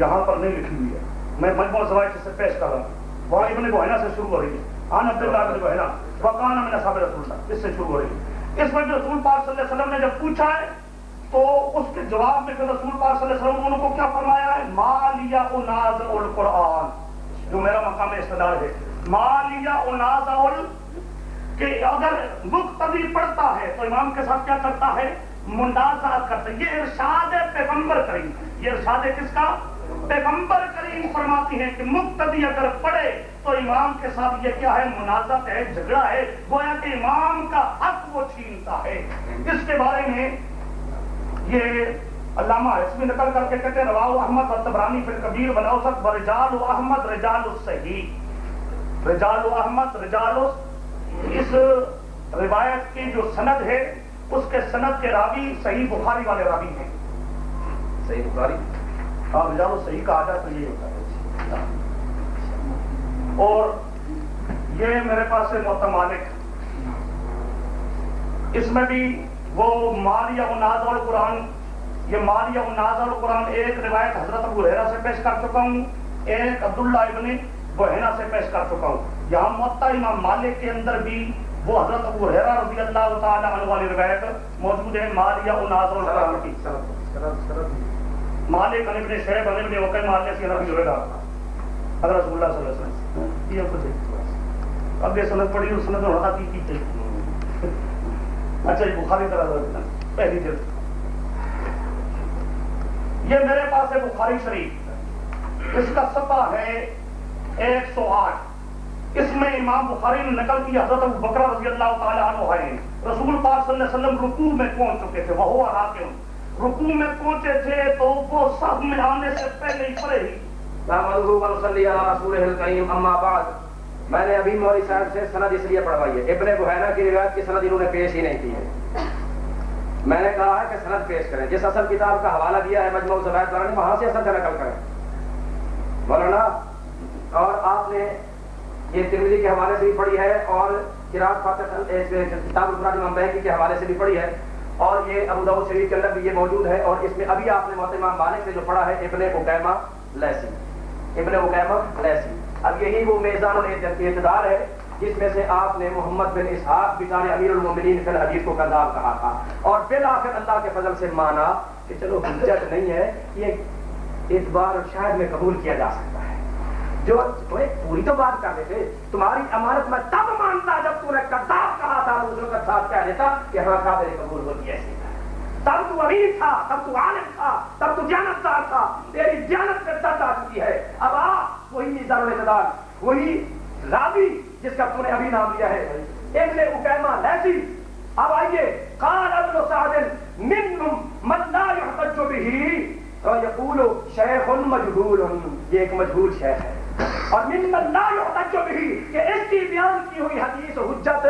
یہاں پر نہیں لکھی ہوئی ہے۔ میں مجموع زوائد سے پیش کر رہا ہوں۔ وہاں ابن بحینا سے شروع ہو رہی ہے۔ آن عبداللہ ابن بحینا وقانا من اصحاب رسول اللہ، اس سے شروع ہو رہی ہے۔ اس میں جو رسول پاک صلی اللہ علیہ وسلم نے جب پوچھا ہے، تو اس کے جواب میں پھر رسول پاک صلی اللہ علیہ وسلم نے ان کو کیا فرمایا ہے؟ مالیا اناز القرآن۔ جو میرا مقام استدار ہے۔ مالیا اناز کہ اگر مقتدی پڑھتا ہے، تو امام کے ساتھ کیا کرتا ہے؟ منڈازہ کرتا ہے۔ یہ ارشاد پیغمبر کریم یہ ارشاد کس کا؟ پیغمبر کریم فرماتی ہیں کہ مقتدی اگر پڑھے تو امام کے ساتھ یہ کیا ہے؟ منازت ہے، جھگڑا ہے۔ گویا کہ امام کا حق وہ چھینتا ہے۔ اس کے بارے میں یہ علامہ اس میں نقل کر کے کہتے ہیں رواؤ احمد الطبرانی فی الکبیر بنوسط ورجال و احمد رجال الصحیح۔ رجال و احمد رجال اس روایت کی جو سند ہے، اس کے سند کے راوی صحیح بخاری والے راوی ہیں۔ صحیح بخاری؟ ہاں رجال صحیح کہا جائے تو یہ ہوتا ہے۔ اور یہ میرے پاس ہے محتم مالک اس میں بھی وہ مالیہ الناز القرآن، یہ مالیہ الناز القرآن ایک روایت حضرت ابو حیرہ سے پیش کر چکا ہوں، ایک عبداللہ ابن بحینہ سے پیش کر چکا ہوں۔ یہاں معطا امام مالک کے اندر بھی وہ حضرت ابو حیرہ رضی اللہ تعالی عنہ والی روایت موجود ہے مالیہ الناز القرآن کی۔ مالک علی ابن شعیب علی ابن وقع مالیہ سی نبی ہوئے حضرت رسول اللہ صلی اللہ علیہ وسلم، یہ کچھ ہے۔ اب یہ سند پڑھی، اس سند ہونا کی کی تھی؟ اچھا یہ بخاری طرح پہلی جلد۔ یہ میرے پاس ہے بخاری شریف۔ اس کا سپا ہے ایک سو آٹھ۔ اس میں امام بخاری نے نقل کی حضرت ابو بکر رضی اللہ تعالیٰ عنہ ہے رسول پاک صلی اللہ علیہ وسلم رکوع میں پہنچ چکے تھے، وہ ہوا راکم رکوع میں پہنچے تھے تو وہ سب میں آنے سے پہلے ہی پڑے ہی رسول اما بعد، میں نے ابھی موری صاحب سے سند اس لیے پڑھوائی ہے۔ ابن بحیرہ کی روایت کی سند انہوں نے پیش ہی نہیں کی ہے۔ میں نے کہا ہے کہ سند پیش کریں۔ جس اصل کتاب کا حوالہ دیا ہے مجموع زبید والا نے وہاں سے اصل نقل کریں۔ مولانا، اور آپ نے یہ ترمیدی کے حوالے سے بھی پڑھی ہے اور کتاب القرآن امام کے حوالے سے بھی پڑھی ہے۔ اور یہ ابو داؤد شریف کے اندر بھی یہ موجود ہے اور اس میں ابھی آپ نے محتمہ مالک سے جو پڑھا ہے، ابن اقیمہ لیسی۔ ابن اقیمہ لیسی۔ اب یہی وہ میزان الاعتدار ہے جس میں سے آپ نے محمد بن اسحاق بچارے امیر المومنین فی الحدیث کو کذاب کہا تھا۔ اور پھر آخر اللہ کے فضل سے مانا کہ چلو حجت نہیں ہے، یہ اعتبار شاید میں قبول کیا جا سکتا ہے۔ جو پوری تو بات کر رہے تھے، تمہاری امانت میں تب مانتا جب تم نے کذاب کہا تھا دوسروں کا ساتھ کہہ دیتا کہ ہاں قابل قبول ہوتی ایسی تب تو امیر تھا، تب تو عالم تھا، تب تو جانتدار تھا، تیری جانت پہ درد آ چکی ہے۔ اب آ، وہی میزان اعتدال وہی راوی جس کا تم نے ابھی نام لیا ہے۔ ابن اکیمہ لیسی اب آئیے۔ قال ابن سعد من من لا يحتج به یقول، شیخ مجهول یہ ایک مجهول شیخ ہے۔ اور من من لا يحتج به کہ اس کی بیان کی ہوئی حدیث حجت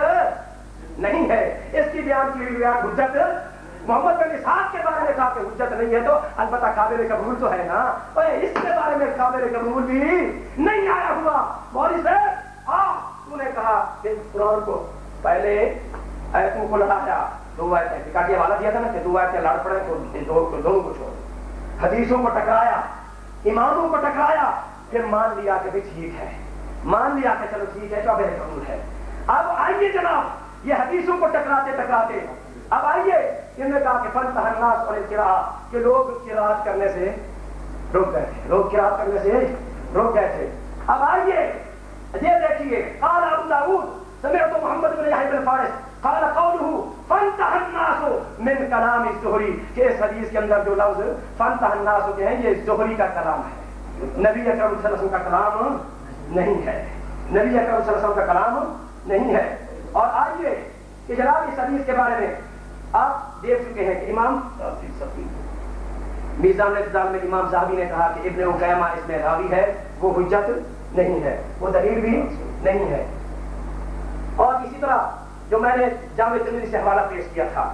نہیں ہے۔ اس کی بیان کی ہوئی بیان حجت محمد بن اسحاق کے بارے میں کہا کہ حجت نہیں ہے تو البتہ قابل قبول تو ہے نا۔ اس کے بارے میں قابل قبول بھی نہیں آیا ہوا۔ مولوی صاحب ہاں، آ تو نے کہا کہ قرآن کو پہلے ایتوں کو لڑایا دو آیتیں کا کے حوالہ دیا تھا نا کہ دو آیتیں لڑ پڑے تو دو دونوں کو چھوڑ حدیثوں کو ٹکرایا، اماموں کو ٹکرایا۔ پھر مان لیا کہ بھی ٹھیک ہے، مان لیا کہ چلو ٹھیک ہے قابل قبول ہے۔ اب آئیے جناب، یہ حدیثوں کو ٹکراتے ٹکراتے۔ اب آئیے، انہوں نے کہا کہ فن تہناس اور کرا کہ لوگ کراط کرنے سے رک گئے تھے۔ لوگ کراط کرنے سے رک گئے تھے۔ اب آئیے، یہ دیکھیے، قال ابو داؤد سمعت محمد بن یحیی بن فارس، قال قوله فانتهى الناس من كلام الزهري کہ اس حدیث کے اندر جو لفظ فانتهى الناس کے ہیں یہ زہری کا کلام ہے۔ نبی اکرم صلی اللہ علیہ وسلم کا کلام نہیں ہے۔ نبی اکرم صلی اللہ علیہ وسلم کا کلام نہیں ہے۔ اور آئیے کہ جناب اس حدیث کے بارے میں۔ آپ دیکھ چکے ہیں کہ امام میزان میں امام صاحبی نے کہا کہ ابن اقیمہ اس میں راوی ہے، وہ حجت نہیں ہے، وہ دلیل بھی نہیں ہے۔ اور اسی طرح جو میں نے جامع ترمیدی سے حوالہ پیش کیا تھا،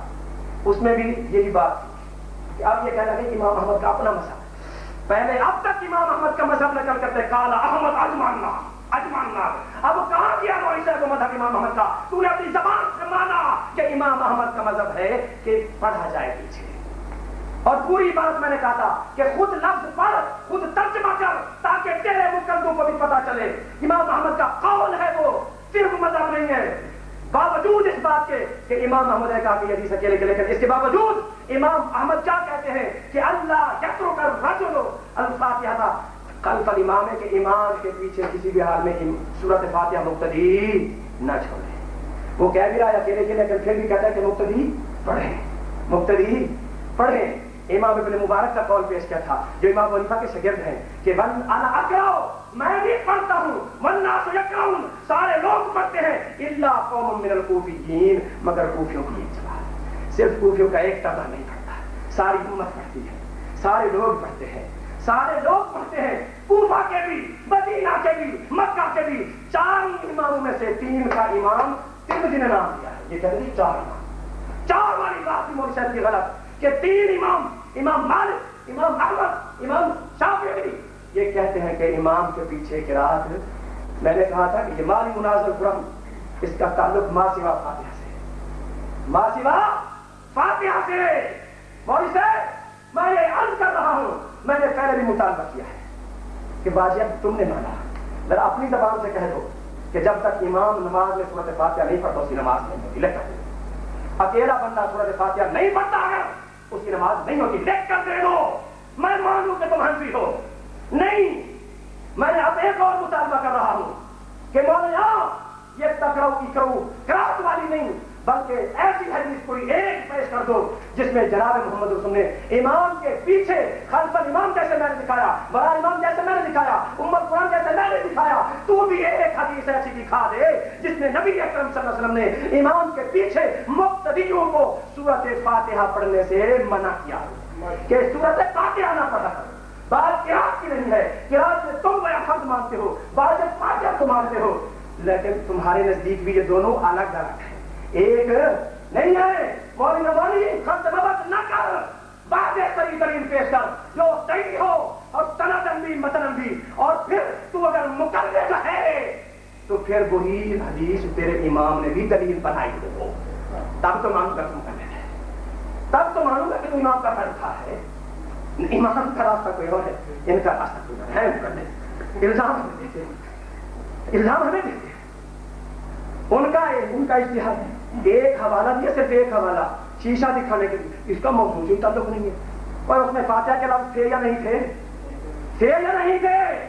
اس میں بھی یہی بات تھی کہ آپ یہ کہنا کہ امام احمد کا اپنا مذہب پہلے اب تک امام احمد کا مذہب نقل کرتے کالا احمد اجماننا اجماننا اب کہاں گیا مولوی صاحب مذہب امام احمد کا؟ تو نے اپنی زبان سے مانا کہ امام احمد کا مذہب ہے کہ پڑھا جائے پیچھے۔ اور پوری بات میں نے کہا تھا کہ خود لفظ پڑھ خود تک کو بھی پتا چلے۔ امام احمد کا قول ہے وہ صرف مذہب نہیں ہے۔ باوجود اس بات کے کہ امام احمد نے کہا کہ حدیث اکیلے کے، لیکن اس کے باوجود امام احمد کیا کہتے ہیں کہ اللہ یترو کر رجل الفاتحہ تھا۔ کل پر امام ہے کہ امام کے پیچھے کسی بھی حال میں صورت فاتحہ مقتدی نہ چھوڑے۔ وہ کہہ بھی رہا ہے اکیلے کے، لیکن پھر بھی کہتا ہے کہ مقتدی پڑھیں۔ مقتدی پڑھیں۔ امام ابن مبارک کا قول پیش کیا تھا، جو امام ولیفہ کے شگرد ہیں کہ ون انا اکراؤ میں بھی پڑھتا ہوں والناس یکراؤن سارے لوگ پڑھتے ہیں، الا قوم من الکوفیین، مگر کوفیوں کی ایک جواب صرف کوفیوں کا ایک طبقہ نہیں پڑھتا ساری امت پڑھتی ہے، سارے لوگ پڑھتے ہیں، سارے لوگ پڑھتے ہیں، کوفہ کے بھی، مدینہ کے بھی، مکہ کے بھی، چار اماموں میں سے تین کا امام تین نے نام دیا ہے۔ یہ کہتے ہیں چار امام۔ چار والی بات بھی مولی صاحب کی غلط، کہ تین امام امام مالک، امام احمد، امام شافعی۔ یہ کہتے ہیں کہ امام کے پیچھے کی رات میں نے کہا تھا کہ یہ مالی مناظر قرم اس کا تعلق ماں سوا فاتحہ سے ماں سوا فاتحہ سے۔ مولی صاحب میں یہ عرض کر رہا ہوں، میں نے پہلے بھی مطالبہ کیا ہے کہ باجی اب تم نے مانا۔ ذرا اپنی زبان سے کہہ دو کہ جب تک امام نماز میں صورت فاتحہ نہیں پڑھتا اس کی نماز نہیں ہوتی لکھ اکیلا بندہ صورت فاتحہ نہیں پڑھتا ہے اس کی نماز نہیں ہوتی۔ لکھ کر دے دو میں مانوں کہ تم ہنسی ہو۔ نہیں، میں اب ایک اور مطالبہ کر رہا ہوں کہ مولانا، یہ تکڑو کی کرو کراس والی نہیں۔ بلکہ ایسی حدیث کوئی ایک پیش کر دو، جس میں جناب محمد رسول نے امام کے پیچھے خلف امام جیسے میں نے دکھایا بڑا امام جیسے میں نے دکھایا، امت قرآن جیسے میں نے دکھایا، تو بھی ایک حدیث ایسی دکھا دے، جس میں نبی اکرم صلی اللہ علیہ وسلم نے امام کے پیچھے مقتدیوں کو سورت فاتحہ پڑھنے سے منع کیا۔ کہ سورت فاتحہ نہ پڑھا کر بات قرآن کی نہیں ہے، قرآن میں تم وہ فرد مانتے ہو بعض فاتحہ کو مانتے ہو، لیکن تمہارے نزدیک بھی یہ دونوں الگ الگ ہیں۔ ایک نہیں ہے۔ مولی نوالی خط نبت نہ کر باتیں صحیح ترین پیش کر۔ جو صحیح ہو اور تنتن بھی متن بھی۔ اور پھر تو اگر مقرر ہے، تو پھر وہی حدیث تیرے امام نے بھی دلیل بنائی ہو۔ تب تو مانوں گا تم کرنے ہے۔ تب تو مانوں گا کہ امام کا فیصلہ ہے۔ امام کا راستہ کوئی اور ہے۔ ان کا راستہ کوئی اور ہے۔ الزام ہمیں دیتے الزام ہمیں دیتے ان کا ان کا اشتہار ہے۔ ایک حوالہ دیا صرف ایک حوالہ۔ شیشہ دکھانے کے لیے۔ اس کا موضوع تعلق نہیں ہے۔ اور اس میں فاتحہ کے لفظ تھے یا نہیں تھے؟ تھے یا نہیں تھے؟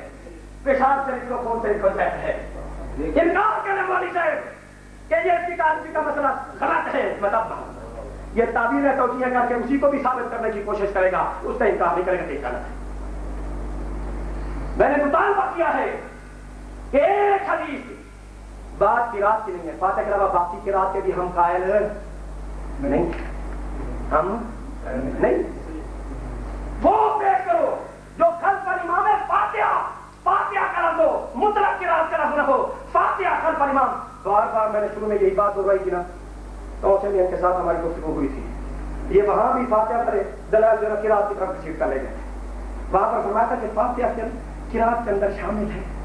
پیشاب شریف کو کون سے کھل ہے؟ انکار کرنے والی صاحب، کہ یہ اس کا مسئلہ غلط ہے۔ مطلب یہ تعبیر ہے توجیہ کر کے اسی کو بھی ثابت کرنے کی کوشش کرے گا۔ اس کا انکار نہیں کرے گا کہ غلط ہے میں نے مطالبہ کیا ہے کہ ایک حدیث بات کی رات کی نہیں ہے۔ فاتح کے علاوہ باقی کی رات کے بھی ہم قائل نہیں۔ ہم نہیں۔ وہ پیش کرو۔ جو کل پر امام ہے فاتحہ فاتحہ کا لفظ ہو، مطلق کی رات کا لفظ نہ ہو، فاتحہ کل پر امام۔ بار بار میں نے شروع میں یہی بات ہو رہی تھی نا۔ تو اسے کے ساتھ ہماری گفتگو ہوئی تھی۔ یہ وہاں بھی فاتحہ پر دلال جو کی رات کی طرف سیٹ کر لے گئے۔ وہاں پر فرمایا تھا کہ فاتحہ کی رات کے اندر شامل ہے۔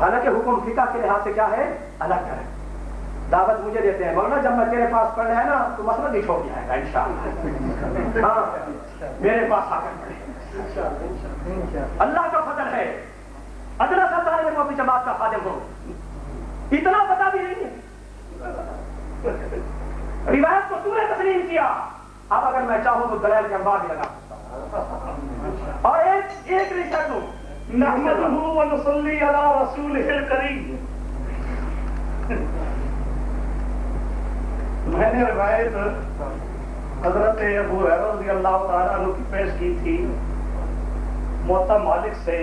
حالانکہ حکم فقہ کے لحاظ سے کیا ہے؟ الگ کرے دعوت مجھے دیتے ہیں۔ مولانا، جب میں تیرے پاس پڑھ رہا ہے نا، تو مسئلہ نہیں چھوڑ جائے گا، انشاءاللہ۔ ہاں میرے پاس آ کر پڑھے۔ اللہ کا فضل ہے۔ ادنا سا طالب علم اپنی جماعت کا خادم ہو۔ اتنا پتا بھی نہیں ہے۔ روایت کو تو نے تسلیم کیا۔ اب اگر میں چاہوں تو دلیل کے انبار بھی لگا سکتا ہوں۔ اور ایک ایک رشتہ دوں۔ نحمده ونصلي على رسوله الكريم. میں نے روایت حضرت ابو رضی اللہ تعالیٰ عنہ کی پیش کی تھی، موتا مالک سے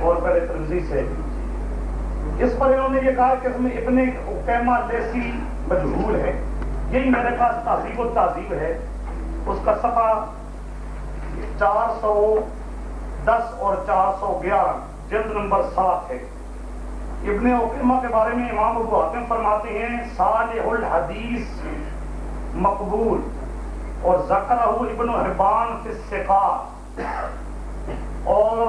اور بڑے ترمزی سے اس پر انہوں نے یہ کہا کہ اس میں ابن قیمہ لیسی مجہول ہے، یہی میرے پاس تہذیب و تہذیب ہے، اس کا صفحہ چار سو دس اور چار سو گیارہ، جلد نمبر سات ہے۔ ابن اقیمہ کے بارے میں امام ابو حاتم فرماتے ہیں، صالح الحدیث مقبول اور ذکرہ ابن حبان فی السقاط اور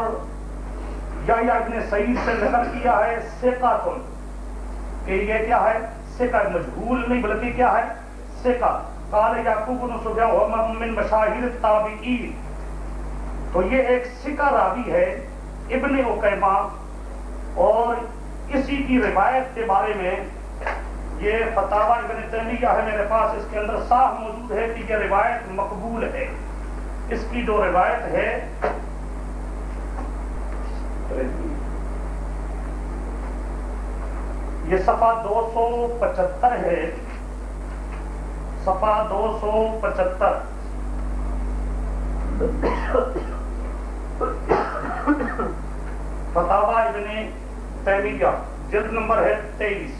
یا ابن سعید سے نظر کیا ہے سقاتن کہ یہ کیا ہے؟ سقہ مجھول نہیں، بلکہ کیا ہے؟ سقہ قال یعقوب بن سفیان من مشاہیر التابعین تو یہ ایک سکہ راوی ہے ابن اوقیما اور اسی کی روایت کے بارے میں یہ فتح ابن تیمیہ ہے میرے پاس، اس کے اندر صاف موجود ہے کہ یہ روایت مقبول ہے۔ اس کی جو روایت ہے، یہ صفحہ دو سو پچہتر ہے۔ صفحہ دو سو پچہتر۔ فتح ابن یعنی تیمیہ جلد نمبر ہے تیئیس۔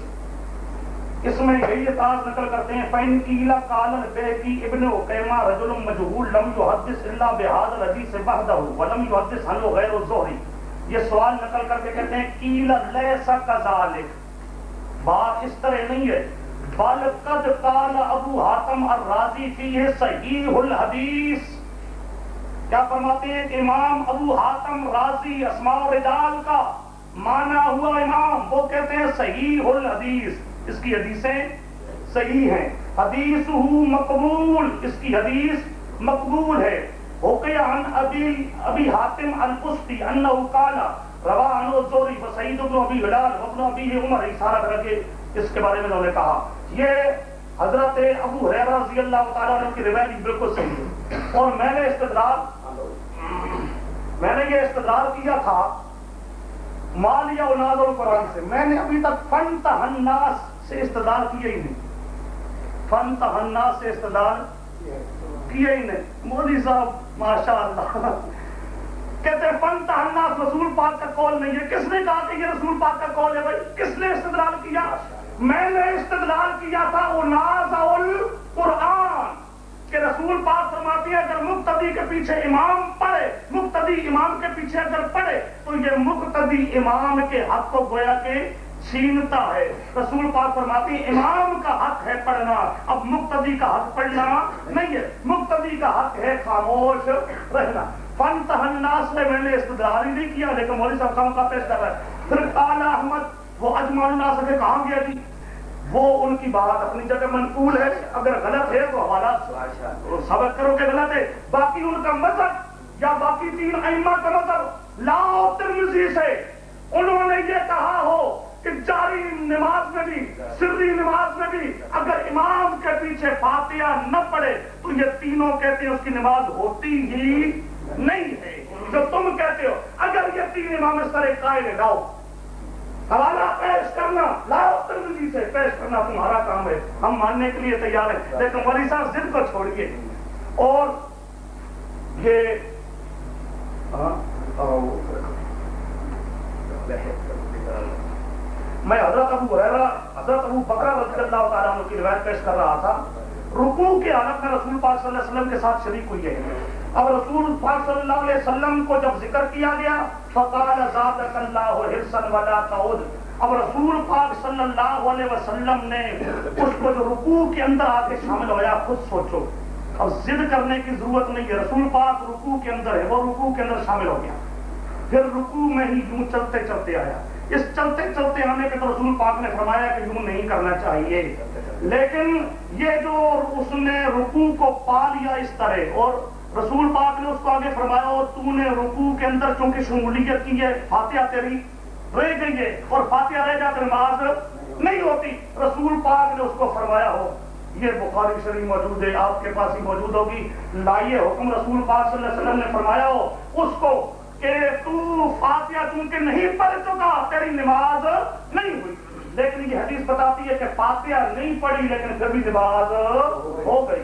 اس میں یہی اعتراض نقل کرتے ہیں فین کیلا کالل بے کی ابن قیمہ رجل مجہول لم یحدث الا بهذا الحديث وحده ولم يحدث عنه غیر الزہری یہ سوال نقل کر کے کہتے ہیں کیلا لیسا کذالک بات اس طرح نہیں ہے۔ بل قد قال ابو حاتم الرازی فی صحیح الحدیث کیا فرماتے ہیں کہ امام ابو حاتم رازی اسماء رجال کا مانا ہوا امام، وہ کہتے ہیں صحیح الحدیث۔ اس کی حدیثیں صحیح ہیں۔ حدیث مقبول، اس کی حدیث مقبول ہے۔ عن ابی ابی حاتم القسطی انہو قالا روا عنو زوری فسعید ابن ابی غلال ابن ابی عمر اشارہ کر کے اس کے بارے میں انہوں نے کہا۔ یہ حضرت ابو حریرہ رضی اللہ تعالیٰ عنہ کی روایت بالکل صحیح ہے۔ اور میں نے استدلال میں نے یہ استدلال کیا تھا مالیہ و نازل قرآن سے۔ میں نے ابھی تک فن تہناس سے استدار کیا ہی نہیں۔ فن تہنا سے استدار کیا ہی نہیں۔ مودی صاحب ماشاء اللہ کہتے ہیں فن تہنا رسول پاک کا کول نہیں ہے۔ کس نے کہا کہ یہ رسول پاک کا کول ہے بھائی؟ کس نے استدلال کیا؟ میں نے استدلال کیا تھا وہ ناز قرآن۔ کہ رسول پاک فرماتی ہے اگر مقتدی کے پیچھے امام پڑے مقتدی امام کے پیچھے اگر پڑے تو یہ مقتدی امام کے حق کو گویا کہ چھینتا ہے۔ رسول پاک فرماتی امام کا حق ہے پڑھنا، اب مقتدی کا حق پڑھنا نہیں ہے۔ مقتدی کا حق ہے خاموش رہنا۔ فن تہناس میں میں نے استدار ہی نہیں کیا، لیکن مولوی صاحب کا پیش کر رہا ہے۔ پھر کالا احمد، وہ اجمان الناس سے کہاں گیا جی؟ وہ ان کی بات اپنی جگہ منقول ہے اگر غلط ہے تو حوالہ سبق کرو کہ غلط ہے۔ باقی ان کا مذہب یا باقی تین ائمہ کا مذہب لاؤ ترمزی سے۔ انہوں نے یہ کہا ہو کہ جاری نماز میں بھی سری نماز میں بھی اگر امام کے پیچھے فاتحہ نہ پڑے تو یہ تینوں کہتے ہیں اس کی نماز ہوتی ہی نہیں ہے۔ جو تم کہتے ہو اگر یہ تین امام اس طرح قائل لاؤ۔ حوالہ پیش کرنا لاؤ ترمزی سے پیش کرنا تمہارا کام ہے۔ ہم ماننے کے لیے تیار ہیں۔ لیکن مولی صاحب ضد کو چھوڑیے۔ اور یہ ہاں، میں حضرت ابو حریرہ حضرت ابو بکر رضی اللہ تعالیٰ کی روایت پیش کر رہا تھا۔ رکوع کی حالت میں رسول پاک صلی اللہ علیہ وسلم کے ساتھ شریک ہوئی ہے۔ اب رسول پاک صلی اللہ علیہ وسلم کو جب ذکر کیا گیا، فقال زادک اللہ حرصا ولا تعود. اب رسول پاک صلی اللہ علیہ وسلم نے اس کو جو رکوع کے اندر آ کے شامل ہوا خود سوچو۔ اب ضد کرنے کی ضرورت نہیں ہے۔ رسول پاک رکوع کے اندر ہے، وہ رکوع کے اندر شامل ہو گیا۔ پھر رکوع میں ہی یوں چلتے چلتے آیا۔ اس چلتے چلتے آنے پہ تو رسول پاک نے فرمایا کہ یوں نہیں کرنا چاہیے۔ لیکن یہ جو اس نے رکوع کو پا لیا اس طرح، اور رسول پاک نے اس کو آگے فرمایا، اور تو نے رکوع کے اندر چونکہ شمولیت کی ہے، فاتحہ تیری رہ گئی ہے اور فاتحہ رہ جاتے نماز نہیں ہوتی۔ رسول پاک نے اس کو فرمایا، ہو، یہ بخاری شریف موجود ہے، آپ کے پاس ہی موجود ہوگی۔ لائیے حکم رسول پاک صلی اللہ علیہ وسلم نے فرمایا، ہو، اس کو کہ تو فاتحہ چونکہ نہیں پڑھ چکا، تیری نماز نہیں ہوئی۔ لیکن یہ حدیث بتاتی ہے کہ فاتحہ نہیں پڑھی، لیکن پھر بھی نماز ہو گئی۔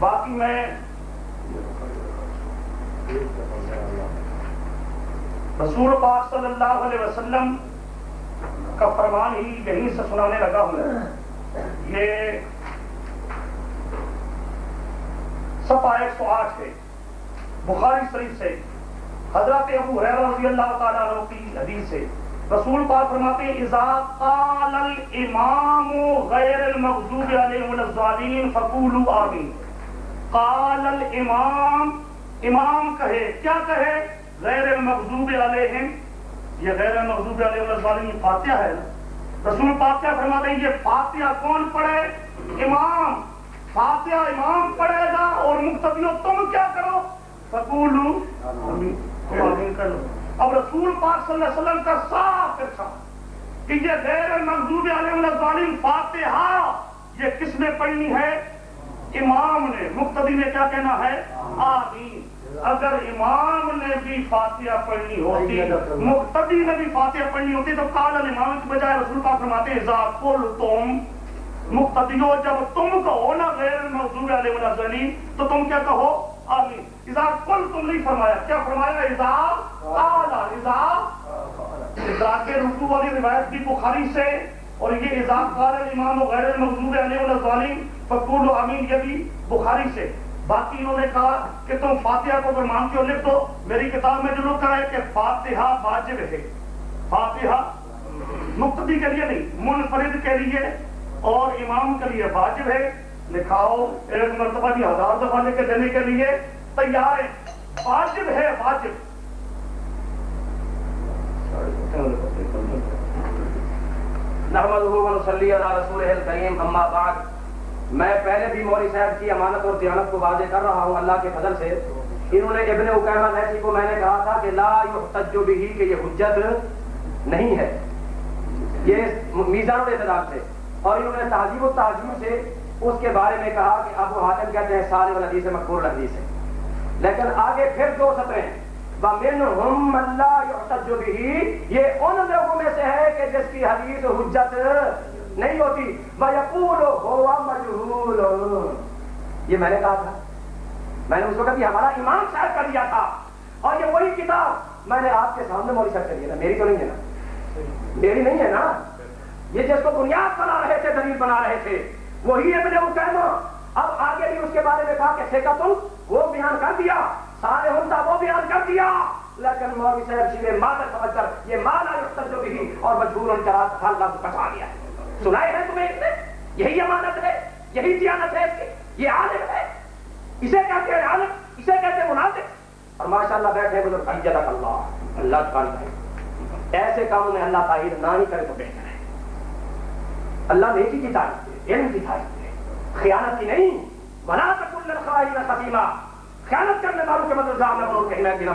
باقی میں رسول پاک صلی اللہ علیہ وسلم کا فرمان ہی یہیں سے سنانے لگا ہوں۔ یہ سفا ایک سو آٹھ ہے۔ بخاری شریف سے، حضرت ابو حیرہ رضی اللہ تعالیٰ عنہ کی حدیث سے رسول پاک فرماتے ہیں، اذا قال الامام غیر المغضوب علیہم الظالمین فقولوا آمین. قال الامام، امام کہے، کیا کہے؟ غیر المغضوب علیہم، یہ غیر المغضوب علیہم الظالمین فاتحہ ہے رسول پاک کیا فرماتے ہیں، یہ فاتحہ کون پڑھے؟ امام، فاتحہ امام پڑھے گا اور مقتدیوں تم کیا کرو؟ فقولوا آمین کر لو۔ اب رسول پاک صلی اللہ علیہ وسلم کا صاف ارشاد اچھا۔ کہ یہ غیر مغضوب علیہ الظالم فاتحہ، یہ کس نے پڑھنی ہے؟ امام نے مقتدی نے کیا کہنا ہے؟ آمین۔ اگر امام نے بھی فاتحہ پڑھنی ہوتی، مقتدی نے بھی فاتحہ پڑھنی ہوتی تو کال امام کی بجائے رسول پاک فرماتے ہیں قل تم مقتدیو، جب تم کہو نا غیر موضوع علیہ الظالم تو تم کیا کہو؟ آمین۔ اذا قل تم نہیں فرمایا، کیا فرمایا؟ اذا قال، اذا ادراک رکوع والی روایت بھی بخاری سے، اور یہ اذا قال الامام غیر المغضوب علیہ الظالم فقول امین یہ بھی بخاری سے۔ باقی انہوں نے کہا کہ تم فاتحہ کو اگر مانتے ہو لکھ دو۔ میری کتاب میں جو لکھا ہے کہ فاتحہ واجب ہے۔ فاتحہ مقتدی کے لیے نہیں، منفرد کے لیے اور امام کے لیے واجب ہے۔ لکھاؤ، ایک مرتبہ بھی ہزار دفعہ لکھ کے دینے کے لیے تیار ہے واجب ہے، واجب۔ نحمدہ ونصلی علی رسولہ الکریم، اما بعد۔ میں پہلے بھی مولوی صاحب کی امانت اور دیانت کو واضح کر رہا ہوں اللہ کے فضل سے۔ انہوں نے ابن اقیمہ لیسی کو میں نے کہا تھا کہ لا یحتج بھی کہ یہ حجت نہیں ہے۔ یہ میزان الاعتدال سے اور انہوں نے تہذیب و تہذیب سے اس کے بارے میں کہا کہ ابو حاتم کہتے ہیں سارے والحدیث مقبول الحدیث ہے۔ لیکن آگے پھر دو سطریں ہیں۔ وَمِنْهُمْ مَنْ لَا يُحْتَجُّ بِهِ یہ ان لوگوں میں سے ہے کہ جس کی حدیث حجت نہیں ہوتی۔ وَيَقُولُ هُوَ مَجْهُولٌ۔ یہ میں نے کہا تھا۔ میں نے اس وقت بھی ہمارا امام صاحب کر دیا تھا۔ اور یہ وہی کتاب میں نے آپ کے سامنے مولوی صاحب کر دیا تھا میری تو نہیں ہے نا۔ میری نہیں ہے نا۔ یہ جس کو بنیاد بنا رہے تھے، دلیل بنا رہے تھے، وہی ابن اقیمہ اب آگے بھی اس کے بارے میں کہا کہ سیکا تم وہ بیان کر دیا۔ سارے ہمتا وہ بیان کر دیا۔ لیکن مولوی صاحب جی نے مادر سمجھ کر یہ مالا یختر جو بھی اور مجبور ان چرا تھا اللہ کو بچا لیا سنائے ہیں تمہیں اس نے یہی امانت ہے، یہی دیانت ہے اس کی، یہ عالم ہے۔ اسے کہتے ہیں عالم، اسے کہتے ہیں منافق۔ اور ماشاءاللہ بیٹھے بزرگ عجت اللہ۔ اللہ جانتا ہے۔ ایسے کاموں میں اللہ تعالی نہ ہی کرے تو بہتر ہے۔ اللہ نیکی کی تعریف دے علم کی تعریف دے خیانت کی نہیں۔ بنا تکل الخائن خصیمہ۔ خیانت کرنے والوں کے مدد نہ بنو کہیں میں نہ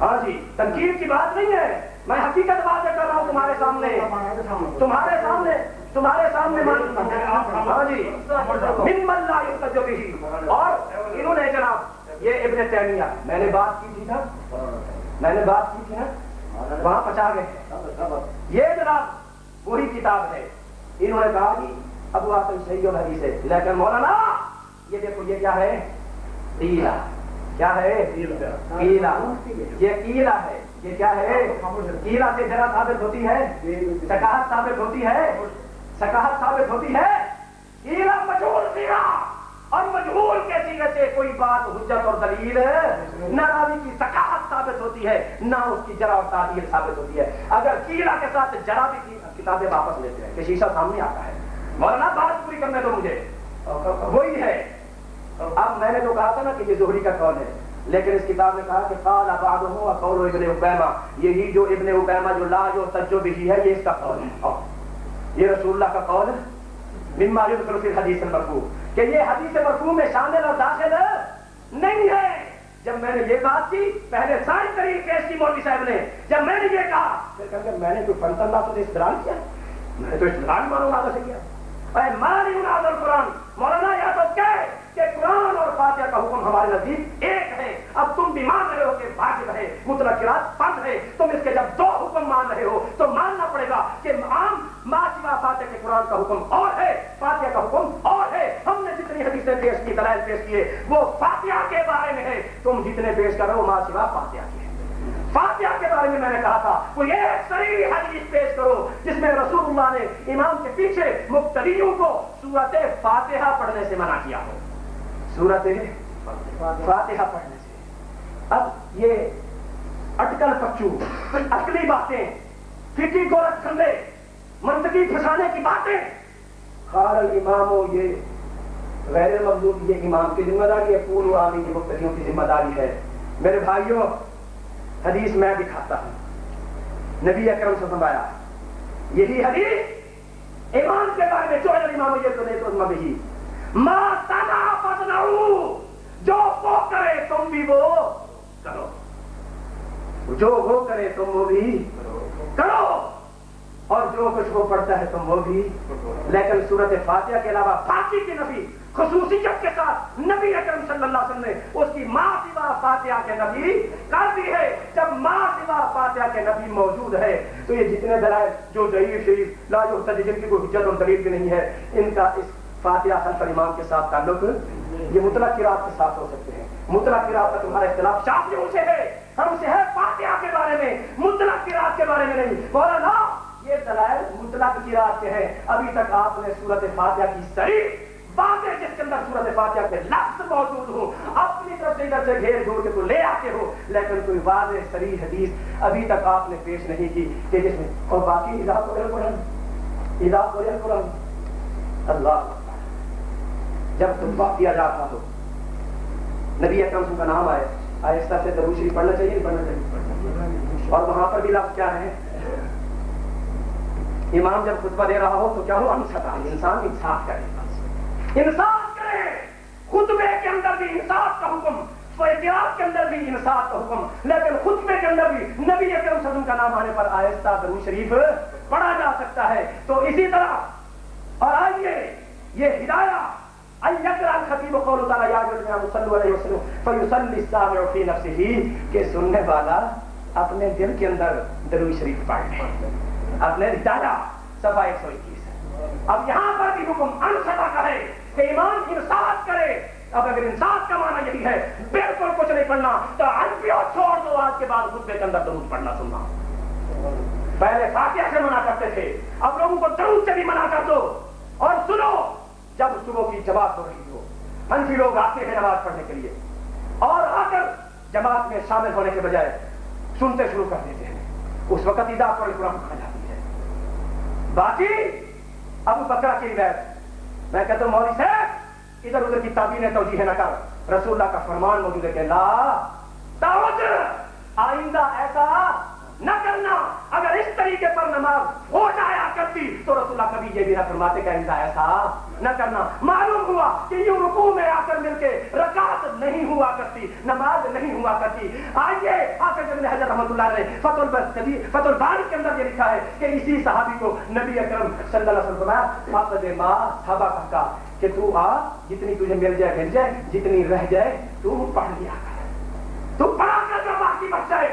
ہاں جی تنقید کی بات نہیں ہے۔ میں حقیقت بات کر رہا ہوں تمہارے سامنے۔ تمہارے سامنے تمہارے سامنے ہاں جی۔ من من لا یحتج به۔ اور انہوں نے جناب، یہ ابن تیمیہ، میں نے بات کی تھی نا؟ میں نے بات کی تھی نا؟ وہاں پچا گئے۔ یہ جناب، وہی کتاب ہے۔ انہوں نے کہا کہ ابو آسم صحیح اور حدیث ہے۔ لیکن مولانا، یہ دیکھو، یہ کیا ہے؟ قیلا کیا ہے؟ قیلا یہ قیلا ہے۔ یہ کیا ہے؟ قیلا سے جرا ثابت ہوتی ہے۔ شکاہت ثابت ہوتی ہے۔ شکاہت ثابت ہوتی ہے۔ قیلا مجہول قیلا اور مجہول کے سیرے سے کوئی بات، حجت اور دلیل نہ راوی کی شکاہت ثابت ہوتی ہے، نہ اس کی جرا اور تعدیل ثابت ہوتی ہے۔ اگر قیلا کے ساتھ جرا بھی کتابیں واپس لیتے ہیں، کہ شیشہ سامنے آتا ہے۔ مولانا، بات پوری کرنے دو مجھے۔ وہی ہے۔ اب میں نے تو کہا تھا نا کہ یہ زہری کا قول ہے؟ لیکن اس کتاب نے کہا کہ قال اباد ہو قول ابن اقیمہ یہی جو ابن اقیمہ جو لا جو تجو بھی ہے، یہ اس کا قول ہے۔ یہ رسول اللہ کا قول ہے؟ مما یذکر فی الحدیث المرفوع۔ کہ یہ حدیث مرفوع میں شامل اور داخل نہیں ہے۔ جب میں نے یہ بات کی، پہلے ساری ترین پیش کی مولوی صاحب نے۔ جب میں نے یہ کہا، پھر کہ میں نے کوئی فنت اللہ سے استدلال کیا۔ میں نے تو استدلال مانو اللہ سے کیا۔ مناظر قرآن، مولانا یا تو کہے کہ قرآن اور فاتحہ کا حکم ہمارے نزدیک ایک ہے۔ اب تم بھی مان رہے ہو کہ واجب ہے مطلقات فرض ہے۔ تم اس کے جب دو حکم مان رہے ہو، تو ماننا پڑے گا کہ عام ماشوا فاتح کے قرآن کا حکم اور ہے، فاتحہ کا حکم اور ہے۔ ہم نے جتنی حدیثیں پیش کی، دلائل پیش کیے، وہ فاتحہ کے بارے میں ہے۔ تم جتنے پیش کر رہے ہو ماشوا فاتحہ کے۔ فاتحہ کے بارے میں میں نے کہا تھا کوئی ایک صریح حدیث پیش کرو جس میں رسول اللہ نے امام کے پیچھے مقتدیوں کو صورت فاتحہ پڑھنے سے منع کیا ہو۔ صورت فاتحہ پڑھنے سے۔ اب یہ اٹکل پچو اکلی باتیں فکی کو رکھ منطقی پھنسانے کی باتیں۔ خار الامام یہ غیر مقدور یہ امام کی ذمہ داری ہے پور عامی کی مقتدیوں کی ذمہ داری ہے۔ میرے بھائیوں حدیث میں دکھاتا ہوں۔ نبی اکرم سے فرمایا یہی حدیث ایمان کے بارے میں جو امام یہ تو نہیں تو بھی ماں تانا جو وہ کرے تم بھی وہ کرو۔ جو وہ کرے تم وہ بھی کرو۔ اور جو کچھ وہ پڑھتا ہے تم وہ بھی۔ لیکن صورت فاتحہ کے علاوہ باقی کی نبی، خصوصیت کے ساتھ نبی اکرم صلی اللہ علیہ وسلم نے اس کی ماں سوا فاتحہ کے نبی کر دی ہے۔ جب ماں سوا فاتحہ کے نبی موجود ہے، تو یہ جتنے دلائل، جو ضعیف شریف، لا جو جن کی کوئی حجت اور دلیل بھی نہیں ہے، ان کا اس فاتحہ خلف امام کے ساتھ تعلق یہ مطلق کی کے ساتھ ہو سکتے ہیں۔ مطلق کی کا تمہارا اختلاف شافیوں سے ہے ہم سے ہے فاتحہ کے بارے میں، مطلق کی کے بارے میں نہیں۔ مولانا یہ دلائل مطلق کی رات کے ہیں۔ ابھی تک آپ نے صورت فاتحہ کی صحیح باتیں جس کے اندر صورت فاتحہ کے لفظ موجود ہو اپنی طرف سے ادھر سے گھیر گھور کے تو لے آتے ہو، لیکن کوئی واضح صریح حدیث ابھی تک آپ نے پیش نہیں کی کہ جس میں اور باقی اضاف کو قرآن اضاف کو قرآن اللہ جب خطبہ کیا جاتا تو نبی اکرم کا نام آئے، آہستہ سے درو شریف پڑھنا چاہیے پڑھنا چاہیے۔ اور وہاں پر بھی لفظ کیا ہے؟ امام جب خطبہ دے رہا ہو تو کیا ہو؟ انسطا انسان انصاف کرے۔ انصاف کرے۔ خطبے کے اندر بھی انصاف کا حکم احتیاط کے اندر بھی انصاف کا حکم۔ لیکن خطبے کے اندر بھی نبی اکرم صدم کا نام آنے پر آہستہ درو شریف پڑھا جا سکتا ہے۔ تو اسی طرح، اور آئیے یہ ہدایات ان قول تعالى يا ايها الذين وسلم فيصلي السامع في نفسه کہ سننے والا اپنے دل کے اندر درود شریف پڑھ لے۔ اپنے ڈالا صفحہ 121 اب یہاں پر بھی حکم انصفا کا ہے کہ ایمان انصاف کرے۔ اب اگر انصاف کا معنی یہی ہے، بالکل کچھ نہیں پڑھنا، تو انبیاء چھوڑ دو، آج کے بعد خطبے کے اندر درود پڑھنا سننا۔ پہلے فاتحہ سے منع کرتے تھے، اب لوگوں کو درود سے بھی منع کر دو۔ اور سنو، جب صبح کی جماعت ہو رہی ہو ہنسی لوگ آتے ہیں نماز پڑھنے کے لیے۔ اور آ کر جماعت میں شامل ہونے کے بجائے سنتے شروع کر دیتے ہیں۔ اس وقت ادا پر قرآن کھا جاتی ہے باقی ابو بکرا کی روایت۔ میں کہتا ہوں، مولوی صاحب، ادھر ادھر کی تعبیر توجہ نہ کر۔ رسول اللہ کا فرمان موجود ہے کہ لا آئندہ ایسا نہ کرنا۔ اگر اس طریقے پر نماز ہو جایا کرتی تو رسول اللہ کبھی یہ بھی نہ فرماتے کہ آئندہ ایسا نہ کرنا۔ معلوم ہوا کہ یوں رکوع میں آ کر مل کے رکعت نہیں ہوا کرتی، نماز نہیں ہوا کرتی۔ آئیے حافظ ابن حجر رحمۃ اللہ نے فتح البری فتح الباری کے اندر یہ لکھا ہے کہ اسی صحابی کو نبی اکرم صلی اللہ علیہ وسلم فرمایا حافظ ماں صحابہ کہا کہ تو آ، جتنی تجھے مل جائے مل جائے، جتنی رہ جائے تو پڑھ لیا کر۔ تو پڑھا کر باقی بچ جائے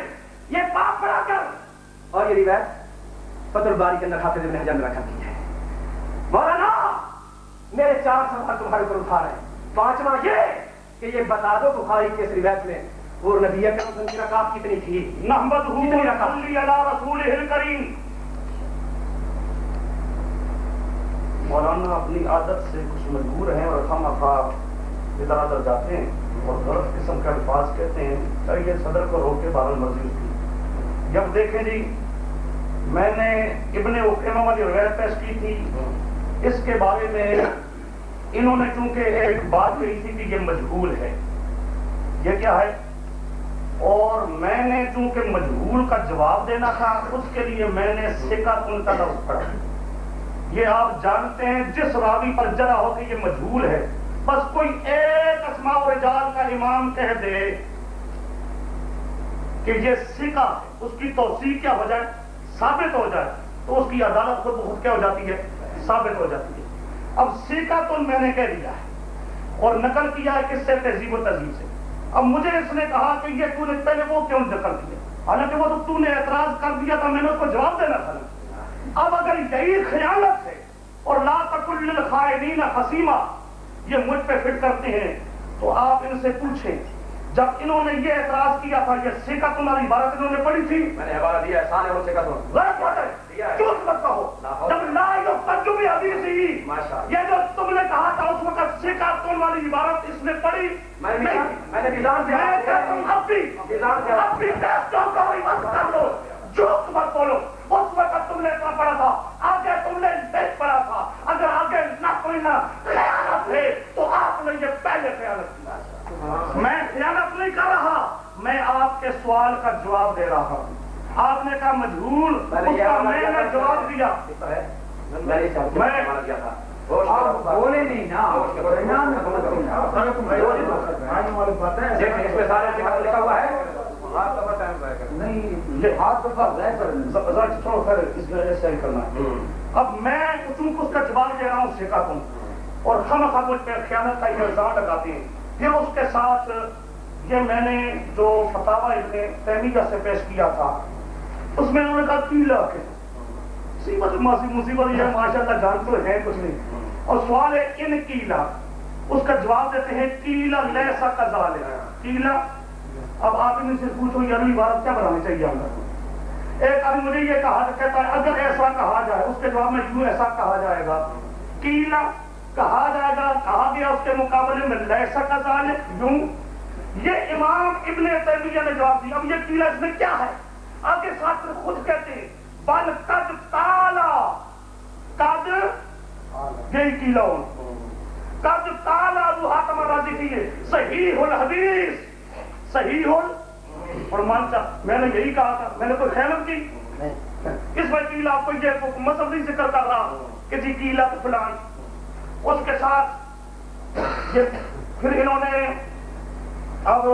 یہ باپ پڑھا کر اور یہ روایت فتح الباری کے اندر حافظ ابن حجر نے رکھا کی ہے۔ مولانا میرے چار سوال تمہارے اوپر اٹھا رہے ہیں۔ پانچواں یہ کہ یہ بتا دو بخاری کے روایت میں وہ نبی اکرم کی رکعت کتنی تھی؟ نحمد کتنی رکعت رسول کریم مولانا اپنی عادت سے کچھ مجبور ہیں اور ہم افراد ادھر ادھر جاتے ہیں اور غلط قسم کا الفاظ کہتے ہیں۔ چاہیے صدر کو روک کے بارہ مرضی اس کی جب دیکھیں جی میں نے ابن اقیمہ والی روایت پیش کی تھی۔ اس کے بارے میں انہوں نے چونکہ ایک بات کہی تھی کہ یہ مجبور ہے۔ یہ کیا ہے؟ اور میں نے چونکہ مجبور کا جواب دینا تھا، اس کے لیے میں نے سکا ان کا لفظ پڑھا۔ یہ آپ جانتے ہیں، جس راوی پر جرا ہو کہ یہ مجبور ہے، بس کوئی ایک اسماء و رجال کا امام کہہ دے۔ کہ یہ سکا اس کی توسیع کیا ہو جائے؟ ثابت ہو جائے۔ تو اس کی عدالت خود بخود کیا ہو جاتی ہے؟ ثابت ہو جاتی ہے۔ اب سیکا تو میں نے کہہ دیا ہے اور نقل کیا ہے کس سے؟ تہذیب و تہذیب سے۔ اب مجھے اس نے کہا کہ یہ تو نے پہلے وہ کیوں نقل کیا؟ حالانکہ وہ تو تو نے اعتراض کر دیا تھا، میں نے اس کو جواب دینا تھا۔ اب اگر یہی خیالت ہے اور لا تکل للخائنین خصیمہ یہ مجھ پہ فٹ کرتے ہیں، تو آپ ان سے پوچھیں۔ جب انہوں نے یہ اعتراض کیا تھا یہ سیکا تمہاری عبارت انہوں نے پڑھی تھی۔ میں نے حوالہ دیا احسان ہے سے کہا غلط بات ہے۔ جھوٹ مت کہو۔ جب لا یفتجو بھی حدیث ہی۔ یہ جو تم نے کہا تھا اس وقت سیکا تم والی عبارت اس نے پڑھی۔ میں نے میں نے میزان سے میں کہتا ہوں اب بھی میزان سے اب بھی کا وہی مت کر لو۔ جھوٹ مت بولو۔ اس وقت تم نے اتنا پڑھا تھا۔ آگے تم نے نہیں پڑھا تھا۔ اگر آگے نہ کوئی نہ خیانت ہے۔ تو آپ نے یہ پہلے خیانت کی۔ میں نہیں کر رہا۔ میں آپ کے سوال کا جواب دے رہا ہوں۔ آپ نے کہا مجھول میں نے جواب دیا۔ بولے نہیں نا۔ اس میں لکھا ہوا ہے۔ نہیں ہاتھ کر چھوڑو پھر اس میں کرنا۔ اب میں کا جواب دے رہا ہوں سکھا تم اور خواہ مجھ پہ خیانت کا یہ الزام لگاتے ہیں۔ پھر اس کے ساتھ یہ میں نے جو فتوا ابن تیمیہ سے پیش کیا تھا، اس میں انہوں نے کہا کیلا کے۔ مصیبت ماسی مصیبت، یہ ماشاء اللہ جان تو ہے کچھ نہیں۔ اور سوال ہے ان کیلا۔ اس کا جواب دیتے ہیں کیلا لیسا کا زال ہے کیلا؟ اب آپ ان سے پوچھو یہ اگلی بار کیا بنانی چاہیے ہمیں ایک آدمی مجھے یہ کہا کہتا ہے، اگر ایسا کہا جائے، اس کے جواب میں یوں ایسا کہا جائے گا۔ کیلا کہا جائے گا، کہا گیا اس کے مقابلے میں لیسا کا زال یوں یہ امام ابن تیمیہ نے جواب دیا، اب یہ کیلا اس میں کیا ہے؟ آگے ساتھ میں خود کہتے ہیں، بل قد تالا قد یہی کیلا ہوں قد تالا ابو حاتم الرازی کی ہے صحیح الحدیث، صحیح ال اور مانچا میں نے یہی کہا تھا، میں نے کوئی خیانت کی۔ اس میں کیلا آپ کو یہ مذہب نہیں ذکر کر رہا کہ جی کیلا تو فلان اس کے ساتھ یہ پھر انہوں نے اب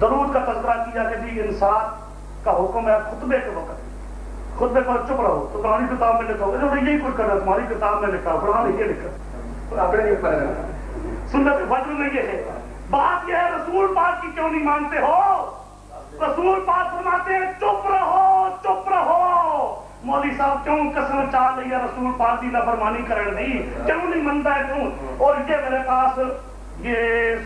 درود کا تذکرہ کیا کہ جی انصاف کا حکم ہے خطبے کے وقت۔ خطبے پر چپ رہو، تو پرانی کتاب میں لکھا ہوگا یہی کچھ کرنا تمہاری کتاب میں لکھا قرآن یہ لکھا سنت فجر میں یہ ہے۔ بات یہ ہے، رسول پاک کی کیوں نہیں مانتے ہو؟ رسول پاک فرماتے ہیں، چپ رہو۔ مولوی صاحب کیوں قسم چاہ رہی ہے؟ رسول پاک کی نافرمانی کرن دی؟ کیوں نہیں منتا ہے کیوں؟ اور یہ میرے پاس یہ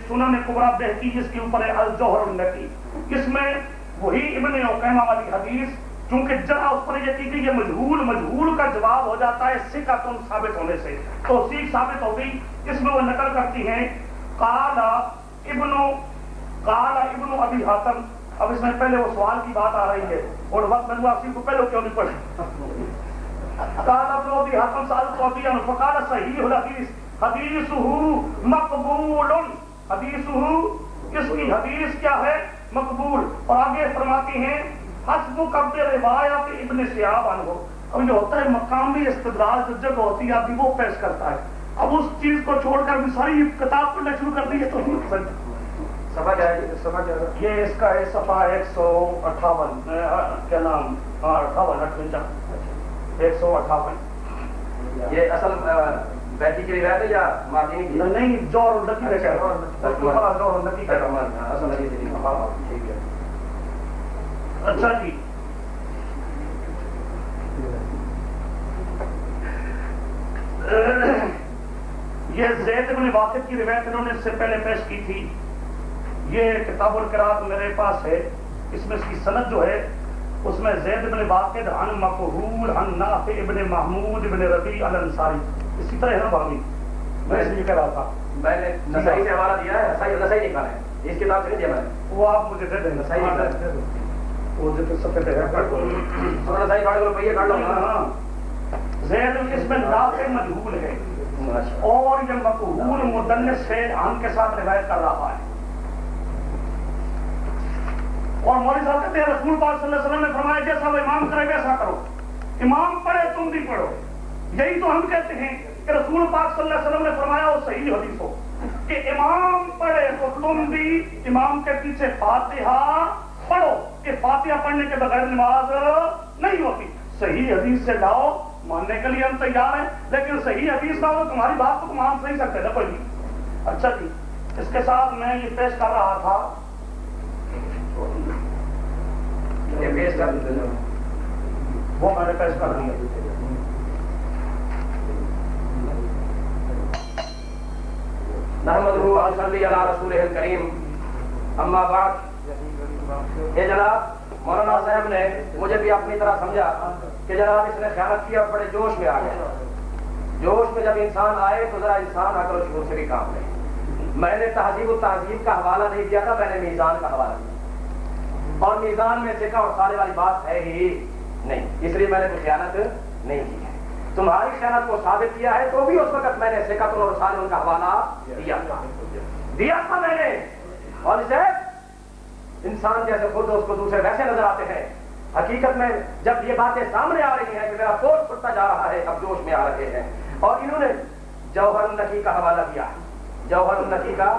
سنن کبرا بہتی جس کے اوپر ہے الجوہر النقی اس میں وہی ابن اوقیمہ والی حدیث، چونکہ جہاں اس پر یہ کی کہ یہ مجہول مجہول کا جواب ہو جاتا ہے سکھا تم ثابت ہونے سے۔ تو سیکھ ثابت ہو گئی، اس میں وہ نقل کرتی ہیں کالا ابن کالا ابن ابھی حاتم اب اس میں پہلے وہ سوال کی بات آ رہی ہے اور وقت میں آپ کو پہلے کیوں نہیں پڑھی کالا ابن ابھی حاتم سال کو فقال صحیح الحدیث حدیث مقبول. حدیث اس کی حدیث کیا ہے؟ مقبول. اور آگے فرماتی ہیں حسب کب روایت ابن سیاب عنہ. اب یہ ہوتا ہے، مقامی استدلال جو جگہ ہوتی ہے ابھی وہ پیش کرتا ہے۔ اب اس چیز کو چھوڑ کر بھی ساری کتاب پڑھنا شروع کر دی ہے تو نہیں پسند۔ جائے سفا جائے یہ اس کا ہے صفحہ ایک سو اٹھاون۔ کیا نام؟ ہاں اٹھاون اٹھوجا ایک سو اٹھاون۔ یہ اصل بیٹی کی روایت ہے یا کی؟ نہیں جوہر کا کہہ رہا ہوں جوہر النقی کا ہوں اصل۔ ہاں۔ ٹھیک ہے۔ اچھا جی۔ یہ زید بن واقف کی روایت انہوں نے اس سے پہلے پیش کی تھی۔ یہ کتاب القرات میرے پاس ہے۔ اس میں اس کی سند جو ہے اس میں زید بن واقد عن مقہول عن نافع ابن محمود ابن ربیع الانصاری۔ اسی طرح ہے نا بھامی میں اس لیے کہہ رہا تھا۔ میں نے نسائی سے حوالہ دیا ہے نسائی نسائی نکالا ہے۔ اس کتاب سے نہیں دیا میں نے۔ وہ آپ مجھے دے دیں صحیح ہے۔ وہ جو صفحے پہ ہے۔ نسائی لو لو۔ ہاں۔ زید اس میں نافع مجہول ہے۔ اور یہ مقبول مدنس سے ہم کے ساتھ روایت کر رہا ہے۔ اور مولوی صاحب کہتے ہیں رسول پاک صلی اللہ علیہ وسلم نے فرمایا، جیسا وہ امام کرے ویسا کرو۔ امام پڑھے تم بھی پڑھو۔ یہی تو ہم کہتے ہیں کہ رسول پاک صلی اللہ علیہ وسلم نے فرمایا، وہ صحیح حدیث ہو۔ کہ امام پڑھے تو تم بھی امام کے پیچھے فاتحہ پڑھو۔ کہ فاتحہ پڑھنے کے بغیر نماز نہیں ہوتی۔ صحیح حدیث سے لاؤ، ماننے کے لیے ہم تیار ہیں، لیکن صحیح حدیث نہ ہو تمہاری بات کو تو مان نہیں سکتے نا کوئی اچھا جی اس کے ساتھ میں یہ پیش کر رہا تھا۔ یہ پیش کر دیتے ہیں۔ وہ میں نے پیش کر دیا نحمدہ صلی علی رسول کریم۔ اما بعد یہ جناب، مولانا صاحب نے مجھے بھی اپنی طرح سمجھا کہ جناب، اس نے خیانت کیا اور بڑے جوش میں آ گیا۔ جوش میں جب انسان آئے تو ذرا انسان آ کر شروع سے بھی کام لے۔ میں نے تہذیب و تہذیب کا حوالہ نہیں دیا تھا، میں نے میزان کا حوالہ دیا۔ اور میزان میں سکا اور سارے والی بات ہے ہی نہیں۔ اس لیے میں نے کوئی خیانت نہیں کی ہے۔ تمہاری خیانت کو ثابت کیا ہے تو بھی اس وقت میں نے سکا اور سارے ان کا حوالہ دیا۔ تھا دیا تھا میں نے۔ اور اسے انسان جیسے خود اس کو دوسرے ویسے نظر آتے ہیں۔ حقیقت میں جب یہ باتیں سامنے آ رہی ہیں کہ میرا فوج پھٹتا جا رہا ہے، اب جوش میں آ رہے ہیں۔ اور انہوں نے جوہر النقی کا حوالہ دیا۔ جوہر النقی کا